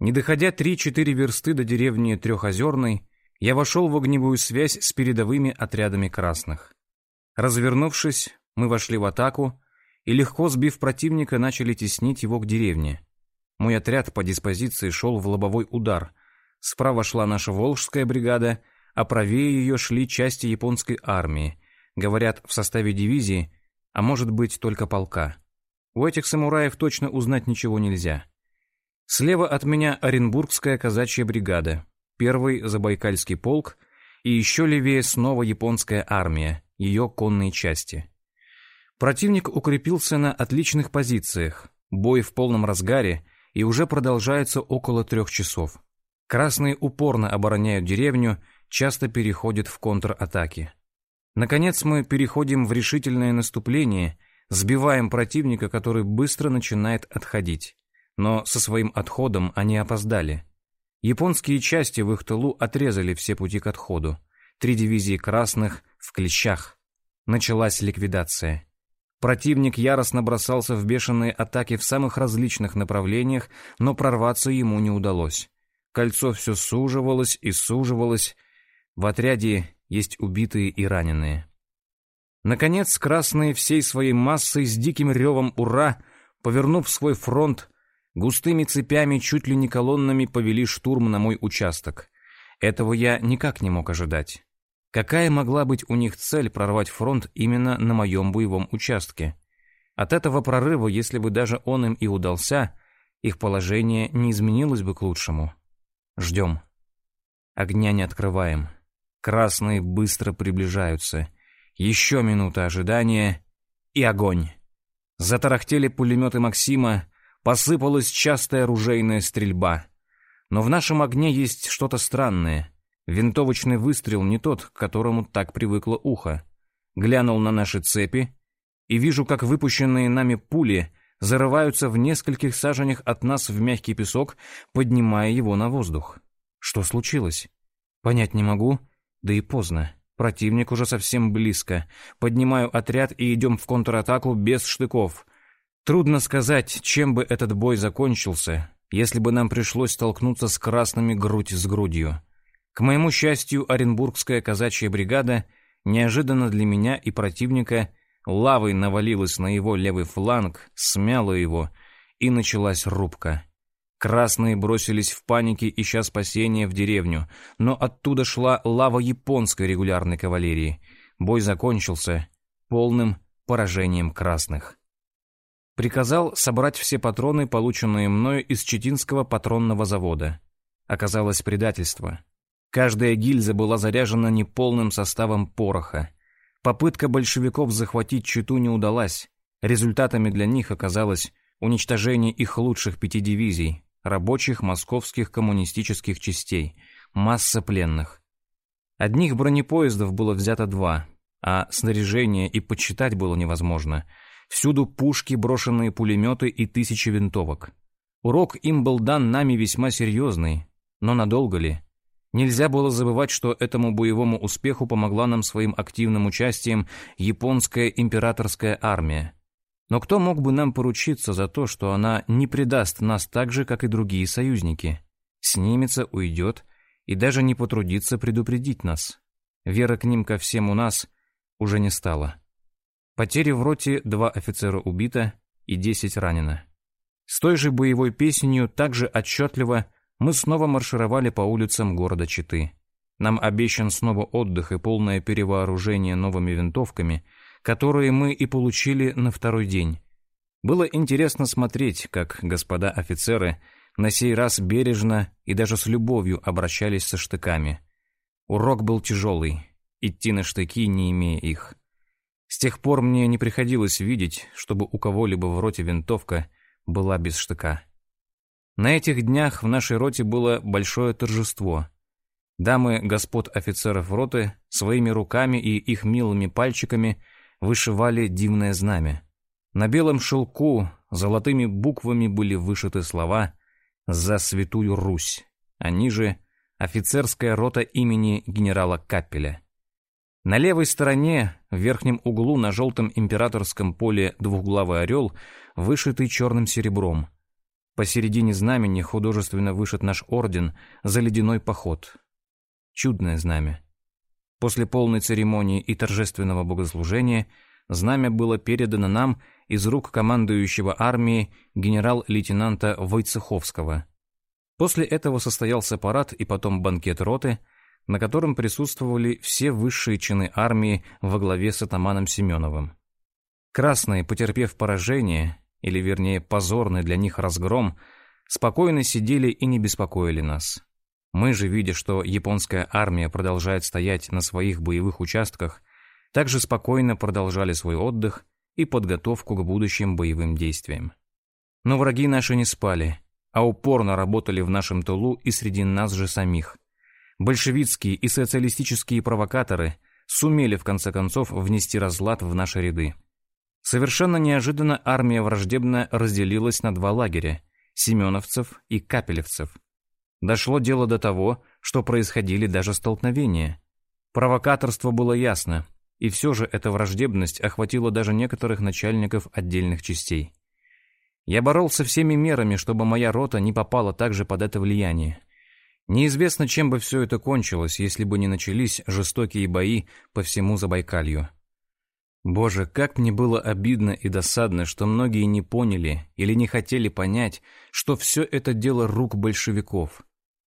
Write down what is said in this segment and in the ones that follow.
Не доходя три-четыре версты до деревни Трехозерной, я вошел в огневую связь с передовыми отрядами красных. Развернувшись, мы вошли в атаку и, легко сбив противника, начали теснить его к деревне. Мой отряд по диспозиции шел в лобовой удар. Справа шла наша Волжская бригада, а правее ее шли части японской армии, говорят, в составе дивизии, а может быть только полка. У этих самураев точно узнать ничего нельзя. Слева от меня Оренбургская казачья бригада, первый Забайкальский полк и еще левее снова японская армия, ее конные части. Противник укрепился на отличных позициях, бой в полном разгаре и уже продолжается около трех часов. Красные упорно обороняют деревню, часто переходят в контратаки. Наконец мы переходим в решительное наступление, сбиваем противника, который быстро начинает отходить. Но со своим отходом они опоздали. Японские части в их тылу отрезали все пути к отходу. Три дивизии красных в клещах. Началась ликвидация. Противник яростно бросался в бешеные атаки в самых различных направлениях, но прорваться ему не удалось. Кольцо все суживалось и суживалось. В отряде есть убитые и раненые. Наконец, красные всей своей массой с диким ревом «Ура!», повернув свой фронт, густыми цепями, чуть ли не колоннами повели штурм на мой участок. Этого я никак не мог ожидать. Какая могла быть у них цель прорвать фронт именно на моем боевом участке? От этого прорыва, если бы даже он им и удался, их положение не изменилось бы к лучшему. Ждем. Огня не открываем. Красные быстро приближаются. Еще минута ожидания и огонь. Затарахтели пулеметы Максима, посыпалась частая оружейная стрельба. Но в нашем огне есть что-то странное. Винтовочный выстрел не тот, к которому так привыкло ухо. Глянул на наши цепи и вижу, как выпущенные нами пули зарываются в нескольких саженях от нас в мягкий песок, поднимая его на воздух. Что случилось? Понять не могу, да и поздно. Противник уже совсем близко. Поднимаю отряд и идем в контратаку без штыков. Трудно сказать, чем бы этот бой закончился, если бы нам пришлось столкнуться с красными грудь с грудью. К моему счастью, Оренбургская казачья бригада неожиданно для меня и противника лавой навалилась на его левый фланг, смяла его, и началась рубка. Красные бросились в панике, ища спасения в деревню, но оттуда шла лава японской регулярной кавалерии. Бой закончился полным поражением красных. Приказал собрать все патроны, полученные мною из Читинского патронного завода. Оказалось предательство. Каждая гильза была заряжена неполным составом пороха. Попытка большевиков захватить Читу не удалась. Результатами для них оказалось уничтожение их лучших пяти дивизий, рабочих московских коммунистических частей, масса пленных. Одних бронепоездов было взято два, а снаряжение и подсчитать было невозможно. Всюду пушки, брошенные пулеметы и тысячи винтовок. Урок им был дан нами весьма серьезный, но надолго ли? Нельзя было забывать, что этому боевому успеху помогла нам своим активным участием японская императорская армия. Но кто мог бы нам поручиться за то, что она не предаст нас так же, как и другие союзники? Снимется, уйдет и даже не потрудится предупредить нас. Вера к ним ко всем у нас уже не стала. Потери в роте два офицера убито и десять ранено. С той же боевой песнью также отчетливо мы снова маршировали по улицам города Читы. Нам обещан снова отдых и полное перевооружение новыми винтовками – которые мы и получили на второй день. Было интересно смотреть, как господа офицеры на сей раз бережно и даже с любовью обращались со штыками. Урок был тяжелый, идти на штыки, не имея их. С тех пор мне не приходилось видеть, чтобы у кого-либо в роте винтовка была без штыка. На этих днях в нашей роте было большое торжество. Дамы господ офицеров роты своими руками и их милыми пальчиками – вышивали дивное знамя. На белом шелку золотыми буквами были вышиты слова «За святую Русь», а ниже «Офицерская рота имени генерала Каппеля». На левой стороне, в верхнем углу на желтом императорском поле двухглавый орел, вышитый черным серебром. Посередине знамени художественно вышит наш орден за ледяной поход. Чудное знамя. После полной церемонии и торжественного богослужения знамя было передано нам из рук командующего армией генерал-лейтенанта Войцеховского. После этого состоялся парад и потом банкет роты, на котором присутствовали все высшие чины армии во главе с атаманом Семеновым. Красные, потерпев поражение, или вернее позорный для них разгром, спокойно сидели и не беспокоили нас. Мы же, видя, что японская армия продолжает стоять на своих боевых участках, также спокойно продолжали свой отдых и подготовку к будущим боевым действиям. Но враги наши не спали, а упорно работали в нашем тылу и среди нас же самих. Большевистские и социалистические провокаторы сумели в конце концов внести разлад в наши ряды. Совершенно неожиданно армия враждебная разделилась на два лагеря – семеновцев и капелевцев. Дошло дело до того, что происходили даже столкновения. Провокаторство было ясно, и все же эта враждебность охватила даже некоторых начальников отдельных частей. Я боролся всеми мерами, чтобы моя рота не попала также под это влияние. Неизвестно, чем бы все это кончилось, если бы не начались жестокие бои по всему Забайкалью. Боже, как мне было обидно и досадно, что многие не поняли или не хотели понять, что все это дело рук большевиков.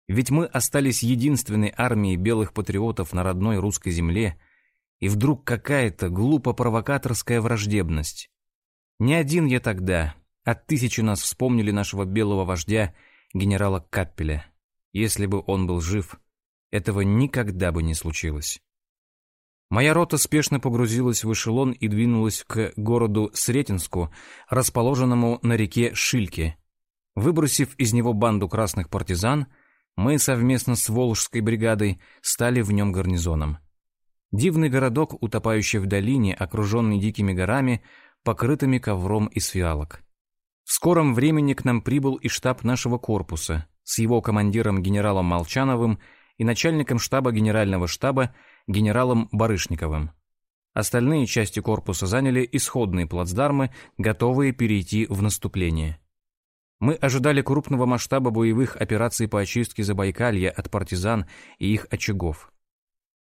Ведь мы остались единственной армией белых патриотов на родной русской земле, и вдруг какая-то глупо-провокаторская враждебность. Не один я тогда, а тысячи нас вспомнили нашего белого вождя, генерала Каппеля. Если бы он был жив, этого никогда бы не случилось. Моя рота спешно погрузилась в эшелон и двинулась к городу Сретенску, расположенному на реке Шильке. Выбросив из него банду красных партизан, мы совместно с Волжской бригадой стали в нем гарнизоном. Дивный городок, утопающий в долине, окруженный дикими горами, покрытыми ковром из фиалок. В скором времени к нам прибыл и штаб нашего корпуса с его командиром генералом Молчановым и начальником штаба генерального штаба генералом Барышниковым. Остальные части корпуса заняли исходные плацдармы, готовые перейти в наступление. Мы ожидали крупного масштаба боевых операций по очистке Забайкалья от партизан и их очагов.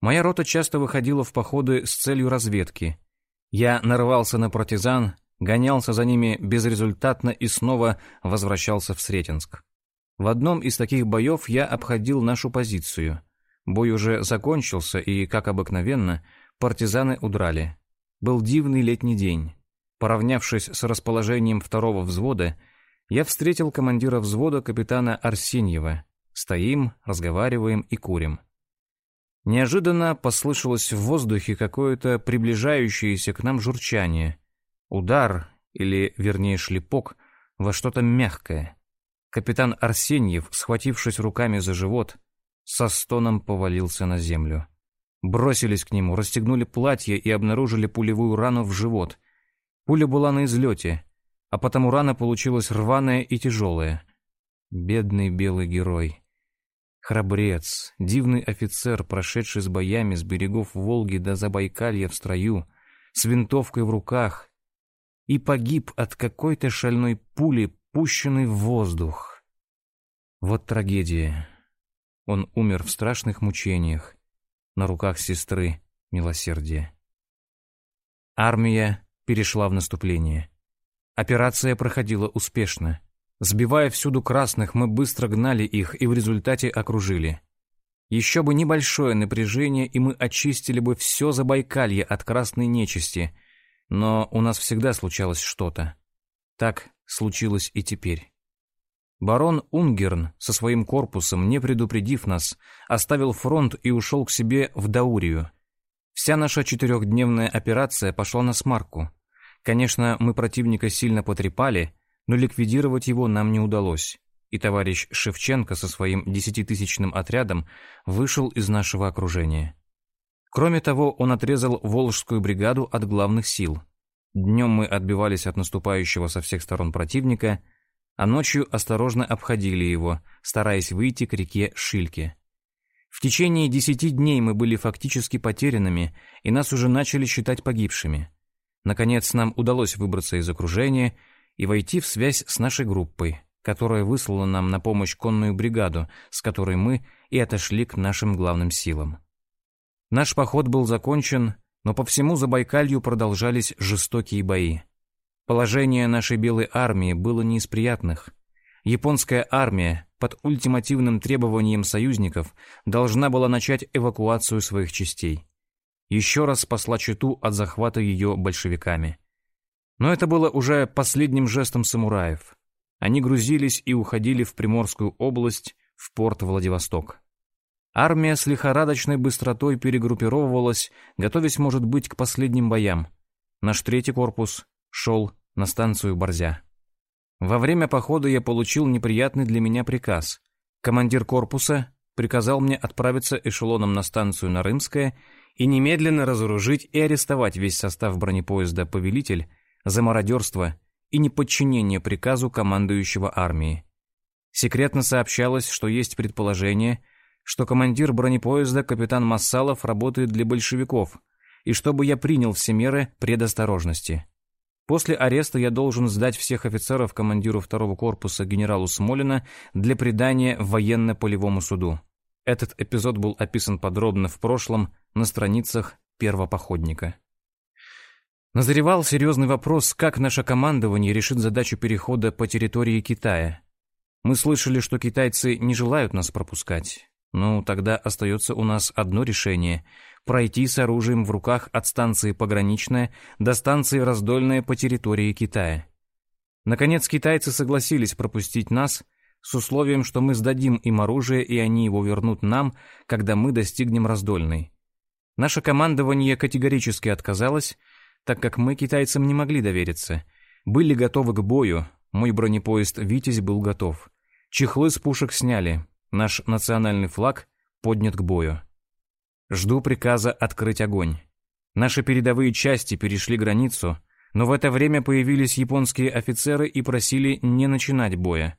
Моя рота часто выходила в походы с целью разведки. Я нарывался на партизан, гонялся за ними безрезультатно и снова возвращался в Сретенск. В одном из таких боев я обходил нашу позицию. Бой уже закончился, и, как обыкновенно, партизаны удрали. Был дивный летний день. Поравнявшись с расположением второго взвода, я встретил командира взвода капитана Арсеньева. Стоим, разговариваем и курим. Неожиданно послышалось в воздухе какое-то приближающееся к нам журчание. Удар, или, вернее, шлепок, во что-то мягкое. Капитан Арсеньев, схватившись руками за живот, со стоном повалился на землю. Бросились к нему, расстегнули платье и обнаружили пулевую рану в живот. Пуля была на излете, а потому рана получилась рваная и тяжелая. Бедный белый герой. Храбрец, дивный офицер, прошедший с боями с берегов Волги до Забайкалья в строю, с винтовкой в руках, и погиб от какой-то шальной пули, пущенной в воздух. Вот трагедия. Он умер в страшных мучениях на руках сестры милосердия. Армия перешла в наступление. Операция проходила успешно. Сбивая всюду красных, мы быстро гнали их и в результате окружили. Еще бы небольшое напряжение, и мы очистили бы все Забайкалье от красной нечисти. Но у нас всегда случалось что-то. Так случилось и теперь. Барон Унгерн со своим корпусом, не предупредив нас, оставил фронт и ушел к себе в Даурию. Вся наша четырехдневная операция пошла на смарку. Конечно, мы противника сильно потрепали, но ликвидировать его нам не удалось, и товарищ Шевченко со своим десятитысячным отрядом вышел из нашего окружения. Кроме того, он отрезал Волжскую бригаду от главных сил. Днем мы отбивались от наступающего со всех сторон противника – а ночью осторожно обходили его, стараясь выйти к реке Шильке. В течение десяти дней мы были фактически потерянными, и нас уже начали считать погибшими. Наконец нам удалось выбраться из окружения и войти в связь с нашей группой, которая выслала нам на помощь конную бригаду, с которой мы и отошли к нашим главным силам. Наш поход был закончен, но по всему Забайкалью продолжались жестокие бои. Положение нашей белой армии было не из приятных. Японская армия под ультимативным требованием союзников должна была начать эвакуацию своих частей. Еще раз спасла Читу от захвата ее большевиками. Но это было уже последним жестом самураев. Они грузились и уходили в Приморскую область, в порт Владивосток. Армия с лихорадочной быстротой перегруппировывалась, готовясь, может быть, к последним боям. Наш третий корпус шел на станцию Борзя. Во время похода я получил неприятный для меня приказ. Командир корпуса приказал мне отправиться эшелоном на станцию Нарымская и немедленно разоружить и арестовать весь состав бронепоезда «Повелитель» за мародерство и неподчинение приказу командующего армии. Секретно сообщалось, что есть предположение, что командир бронепоезда капитан Массалов работает для большевиков, и чтобы я принял все меры предосторожности. После ареста я должен сдать всех офицеров командиру второго корпуса генералу Смолина для предания военно-полевому суду. Этот эпизод был описан подробно в прошлом на страницах первопоходника. Назревал серьезный вопрос, как наше командование решит задачу перехода по территории Китая. Мы слышали, что китайцы не желают нас пропускать. Ну, тогда остается у нас одно решение — пройти с оружием в руках от станции Пограничная до станции Раздольная по территории Китая. Наконец, китайцы согласились пропустить нас с условием, что мы сдадим им оружие, и они его вернут нам, когда мы достигнем Раздольной. Наше командование категорически отказалось, так как мы китайцам не могли довериться. Были готовы к бою, мой бронепоезд «Витязь» был готов. Чехлы с пушек сняли, наш национальный флаг поднят к бою. Жду приказа открыть огонь. Наши передовые части перешли границу, но в это время появились японские офицеры и просили не начинать боя.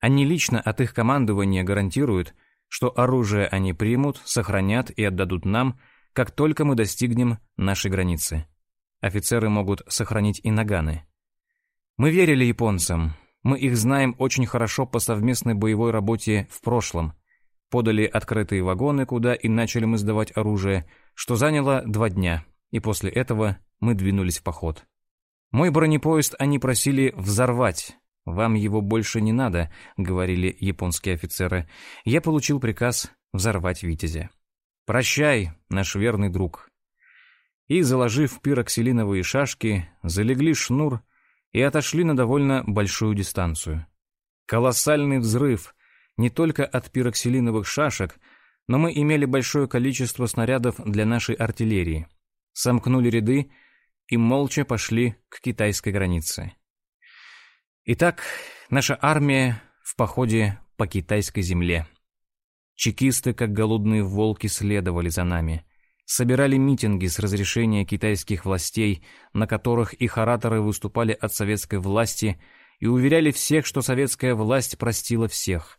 Они лично от их командования гарантируют, что оружие они примут, сохранят и отдадут нам, как только мы достигнем нашей границы. Офицеры могут сохранить и наганы. Мы верили японцам. Мы их знаем очень хорошо по совместной боевой работе в прошлом. Подали открытые вагоны, куда и начали мы сдавать оружие, что заняло два дня, и после этого мы двинулись в поход. Мой бронепоезд они просили взорвать. «Вам его больше не надо», — говорили японские офицеры. Я получил приказ взорвать «Витязя». «Прощай, наш верный друг и, заложив пироксилиновые шашки, залегли шнур и отошли на довольно большую дистанцию. Колоссальный взрыв не только от пироксилиновых шашек, но мы имели большое количество снарядов для нашей артиллерии. Сомкнули ряды и молча пошли к китайской границе. Итак, наша армия в походе по китайской земле. Чекисты, как голодные волки, следовали за нами собирали митинги с разрешения китайских властей, на которых их ораторы выступали от советской власти и уверяли всех, что советская власть простила всех.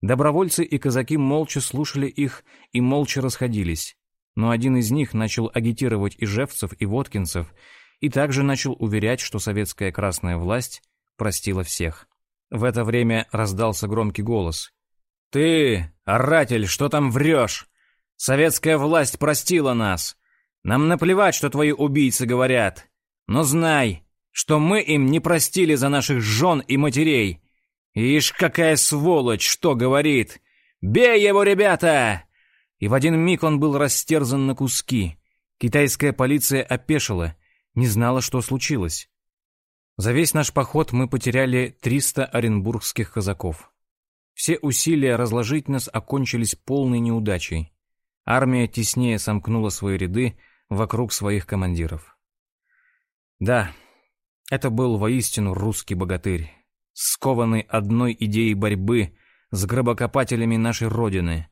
Добровольцы и казаки молча слушали их и молча расходились. Но один из них начал агитировать ижевцев и водкинцев и также начал уверять, что советская красная власть простила всех. В это время раздался громкий голос. «Ты, оратель, что там врешь? Советская власть простила нас. Нам наплевать, что твои убийцы говорят. Но знай, что мы им не простили за наших жен и матерей. Ишь, какая сволочь, что говорит. Бей его, ребята!» И в один миг он был растерзан на куски. Китайская полиция опешила, не знала, что случилось. За весь наш поход мы потеряли 300 оренбургских казаков. Все усилия разложить нас окончились полной неудачей. Армия теснее сомкнула свои ряды вокруг своих командиров. Да, это был воистину русский богатырь, скованный одной идеей борьбы с гробокопателями нашей Родины.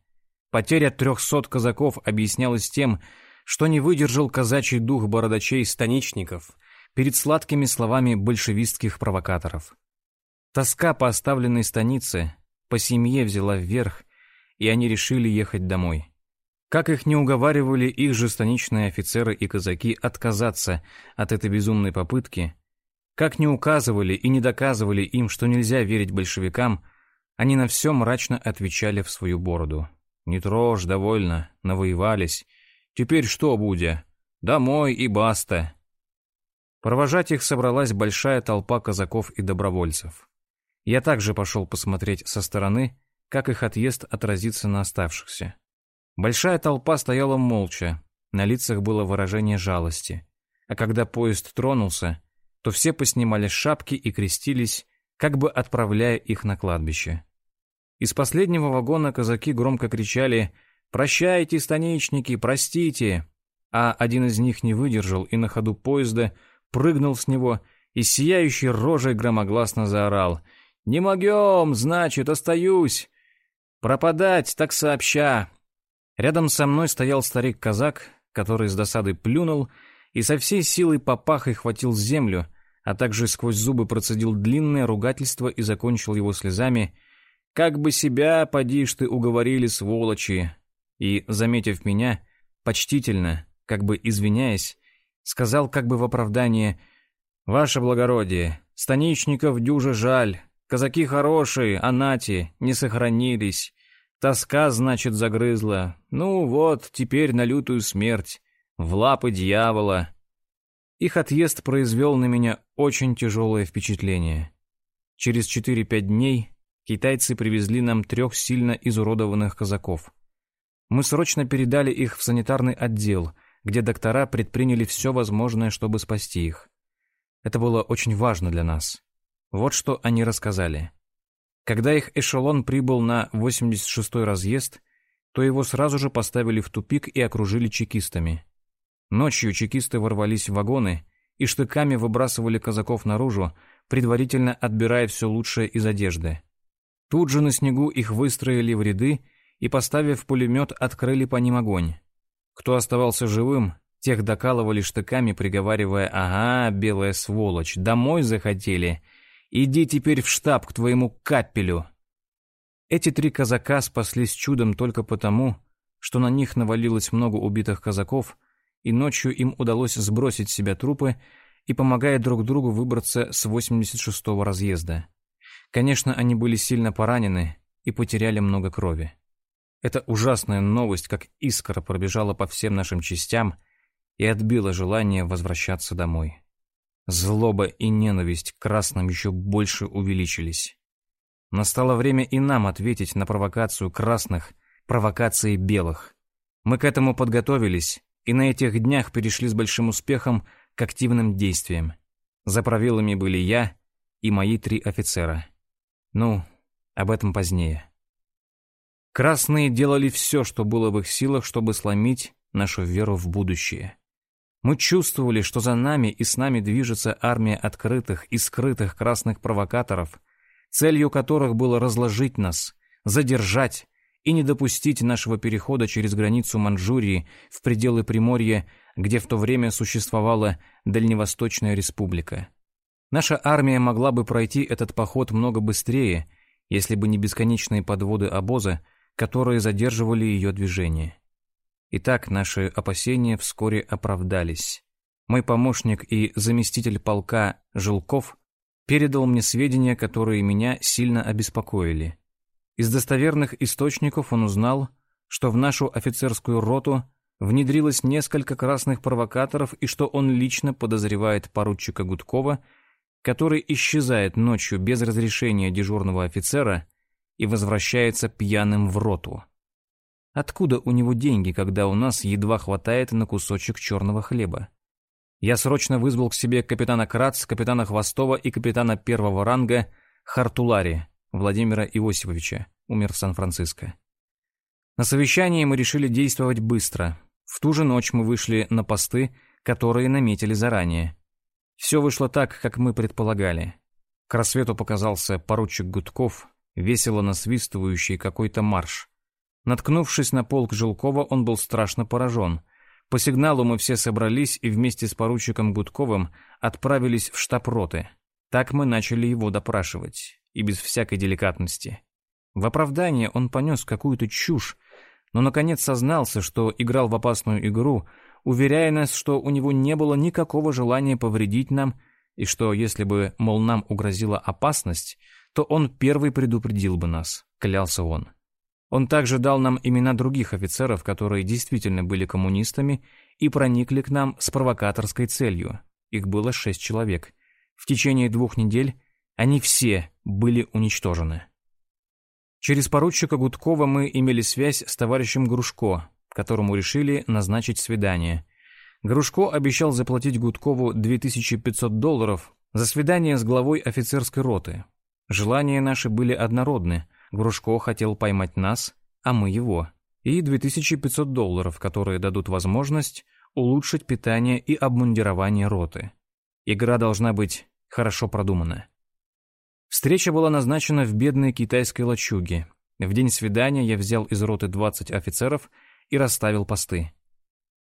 Потеря трехсот казаков объяснялась тем, что не выдержал казачий дух бородачей-станичников перед сладкими словами большевистских провокаторов. Тоска по оставленной станице, по семье взяла вверх, и они решили ехать домой. Как их не уговаривали их же станичные офицеры и казаки отказаться от этой безумной попытки, Как ни указывали и не доказывали им, что нельзя верить большевикам, они на все мрачно отвечали в свою бороду. «Не трожь, довольно, навоевались. Теперь что, Будя? Домой и баста!» Провожать их собралась большая толпа казаков и добровольцев. Я также пошел посмотреть со стороны, как их отъезд отразится на оставшихся. Большая толпа стояла молча, на лицах было выражение жалости. А когда поезд тронулся, то все поснимали шапки и крестились, как бы отправляя их на кладбище. Из последнего вагона казаки громко кричали «Прощайте, станичники, простите!», а один из них не выдержал и на ходу поезда прыгнул с него и сияющей рожей громогласно заорал «Не могем, значит, остаюсь! Пропадать так сообща!» Рядом со мной стоял старик-казак, который с досады плюнул и со всей силой попахой хватил землю, а также сквозь зубы процедил длинное ругательство и закончил его слезами «Как бы себя, поди ты, уговорили, сволочи!» И, заметив меня, почтительно, как бы извиняясь, сказал как бы в оправдание «Ваше благородие, станичников дюже жаль, казаки хорошие, а нати, не сохранились, тоска, значит, загрызла, ну вот, теперь на лютую смерть, в лапы дьявола». Их отъезд произвел на меня очень тяжелое впечатление. Через 4-5 дней китайцы привезли нам трех сильно изуродованных казаков. Мы срочно передали их в санитарный отдел, где доктора предприняли все возможное, чтобы спасти их. Это было очень важно для нас. Вот что они рассказали. Когда их эшелон прибыл на 86-й разъезд, то его сразу же поставили в тупик и окружили чекистами. Ночью чекисты ворвались в вагоны и штыками выбрасывали казаков наружу, предварительно отбирая все лучшее из одежды. Тут же на снегу их выстроили в ряды и, поставив пулемет, открыли по ним огонь. Кто оставался живым, тех докалывали штыками, приговаривая «Ага, белая сволочь, домой захотели? Иди теперь в штаб к твоему капелю!» Эти три казака спаслись чудом только потому, что на них навалилось много убитых казаков, и ночью им удалось сбросить с себя трупы и помогая друг другу выбраться с 86-го разъезда. Конечно, они были сильно поранены и потеряли много крови. Эта ужасная новость, как искра, пробежала по всем нашим частям и отбила желание возвращаться домой. Злоба и ненависть к красным еще больше увеличились. Настало время и нам ответить на провокацию красных, провокации белых. Мы к этому подготовились и на этих днях перешли с большим успехом к активным действиям. За правилами были я и мои три офицера. Ну, об этом позднее. Красные делали все, что было в их силах, чтобы сломить нашу веру в будущее. Мы чувствовали, что за нами и с нами движется армия открытых и скрытых красных провокаторов, целью которых было разложить нас, задержать и не допустить нашего перехода через границу Манчжурии в пределы Приморья, где в то время существовала Дальневосточная республика. Наша армия могла бы пройти этот поход много быстрее, если бы не бесконечные подводы обоза, которые задерживали ее движение. Итак, наши опасения вскоре оправдались. Мой помощник и заместитель полка Жилков передал мне сведения, которые меня сильно обеспокоили. Из достоверных источников он узнал, что в нашу офицерскую роту внедрилось несколько красных провокаторов и что он лично подозревает поручика Гудкова, который исчезает ночью без разрешения дежурного офицера и возвращается пьяным в роту. Откуда у него деньги, когда у нас едва хватает на кусочек черного хлеба? Я срочно вызвал к себе капитана Крац, капитана Хвостова и капитана первого ранга Хартулари Владимира Иосифовича, умер в Сан-Франциско. На совещании мы решили действовать быстро. В ту же ночь мы вышли на посты, которые наметили заранее. Все вышло так, как мы предполагали. К рассвету показался поручик Гудков, весело насвистывающий какой-то марш. Наткнувшись на полк Жилкова, он был страшно поражен. По сигналу мы все собрались и вместе с поручиком Гудковым отправились в штаб роты. Так мы начали его допрашивать, и без всякой деликатности. В оправдание он понес какую-то чушь, но наконец сознался, что играл в опасную игру, уверяя нас, что у него не было никакого желания повредить нам, и что если бы, мол, нам угрозила опасность, то он первый предупредил бы нас, клялся он. Он также дал нам имена других офицеров, которые действительно были коммунистами и проникли к нам с провокаторской целью. Их было шесть человек. В течение двух недель они все были уничтожены. Через поручика Гудкова мы имели связь с товарищем Грушко, которому решили назначить свидание. Грушко обещал заплатить Гудкову 2500 долларов за свидание с главой офицерской роты. Желания наши были однородны. Грушко хотел поймать нас, а мы его. И 2500 долларов, которые дадут возможность улучшить питание и обмундирование роты. Игра должна быть хорошо продумана. Встреча была назначена в бедной китайской лачуге. В день свидания я взял из роты 20 офицеров и расставил посты.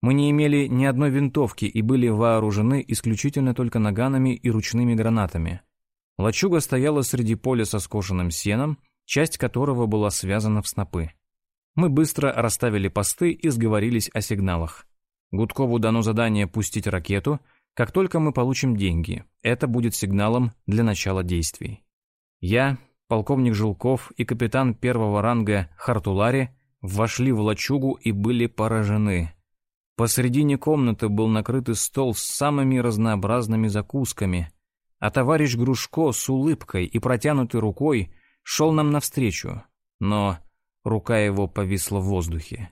Мы не имели ни одной винтовки и были вооружены исключительно только наганами и ручными гранатами. Лачуга стояла среди поля со скошенным сеном, часть которого была связана в снопы. Мы быстро расставили посты и сговорились о сигналах. Гудкову дано задание пустить ракету, как только мы получим деньги. Это будет сигналом для начала действий. Я, полковник Жилков и капитан первого ранга Хартулари вошли в лачугу и были поражены. Посредине комнаты был накрытый стол с самыми разнообразными закусками, а товарищ Грушко с улыбкой и протянутой рукой шел нам навстречу, но рука его повисла в воздухе.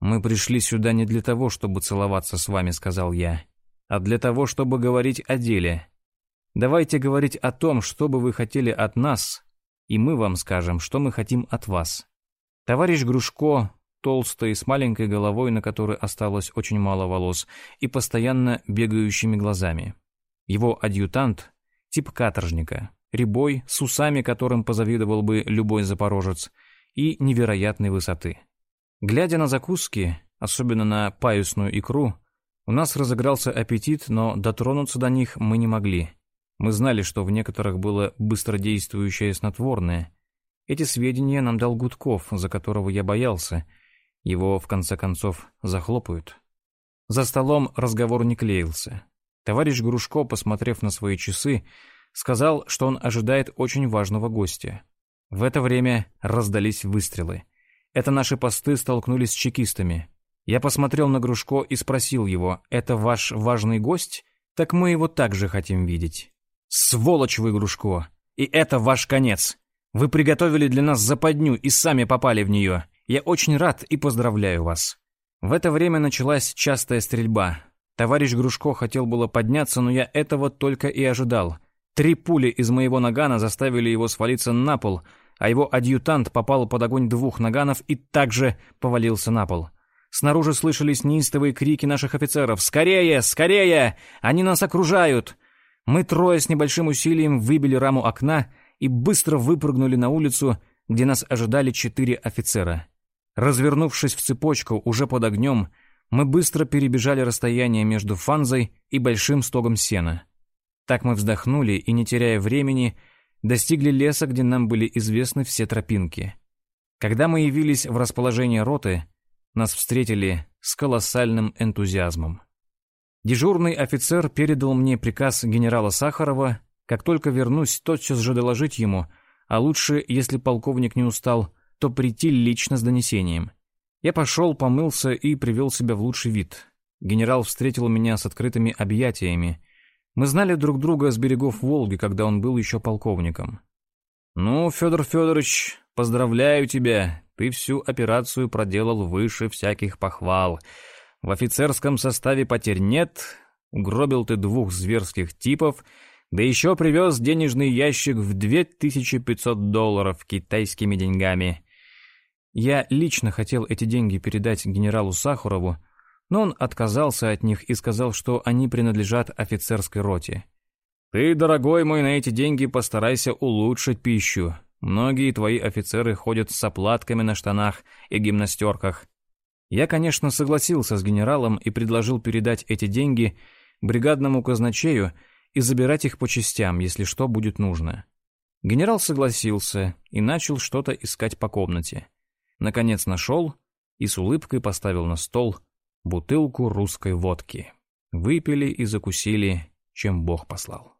«Мы пришли сюда не для того, чтобы целоваться с вами», — сказал я, «а для того, чтобы говорить о деле. Давайте говорить о том, что бы вы хотели от нас, и мы вам скажем, что мы хотим от вас. Товарищ Грушко, толстый, с маленькой головой, на которой осталось очень мало волос, и постоянно бегающими глазами. Его адъютант — тип каторжника, рябой, с усами, которым позавидовал бы любой запорожец, и невероятной высоты. Глядя на закуски, особенно на паюсную икру, у нас разыгрался аппетит, но дотронуться до них мы не могли. Мы знали, что в некоторых было быстродействующее снотворное. Эти сведения нам дал Гудков, за которого я боялся. Его, в конце концов, захлопают. За столом разговор не клеился. Товарищ Грушко, посмотрев на свои часы, сказал, что он ожидает очень важного гостя. В это время раздались выстрелы. Это наши посты столкнулись с чекистами. Я посмотрел на Грушко и спросил его, «Это ваш важный гость? Так мы его также хотим видеть». «Сволочь вы, Грушко! И это ваш конец! Вы приготовили для нас западню и сами попали в нее. Я очень рад и поздравляю вас». В это время началась частая стрельба. Товарищ Грушко хотел было подняться, но я этого только и ожидал. Три пули из моего нагана заставили его свалиться на пол, а его адъютант попал под огонь двух наганов и также повалился на пол. Снаружи слышались неистовые крики наших офицеров «Скорее! Скорее! Они нас окружают!» Мы трое с небольшим усилием выбили раму окна и быстро выпрыгнули на улицу, где нас ожидали четыре офицера. Развернувшись в цепочку уже под огнем, мы быстро перебежали расстояние между фанзой и большим стогом сена. Так мы вздохнули и, не теряя времени, достигли леса, где нам были известны все тропинки. Когда мы явились в расположение роты, нас встретили с колоссальным энтузиазмом. Дежурный офицер передал мне приказ генерала Сахарова, как только вернусь, тотчас же доложить ему, а лучше, если полковник не устал, то прийти лично с донесением. Я пошел, помылся и привел себя в лучший вид. Генерал встретил меня с открытыми объятиями. Мы знали друг друга с берегов Волги, когда он был еще полковником. «Ну, Федор Федорович, поздравляю тебя. Ты всю операцию проделал выше всяких похвал. В офицерском составе потерь нет, угробил ты двух зверских типов, да еще привез денежный ящик в 2500 долларов китайскими деньгами. Я лично хотел эти деньги передать генералу Сахарову, но он отказался от них и сказал, что они принадлежат офицерской роте. «Ты, дорогой мой, на эти деньги постарайся улучшить пищу. Многие твои офицеры ходят с оплатками на штанах и гимнастерках. Я, конечно, согласился с генералом и предложил передать эти деньги бригадному казначею и забирать их по частям, если что будет нужно. Генерал согласился и начал что-то искать по комнате. Наконец нашел и с улыбкой поставил на стол бутылку русской водки. Выпили и закусили чем Бог послал.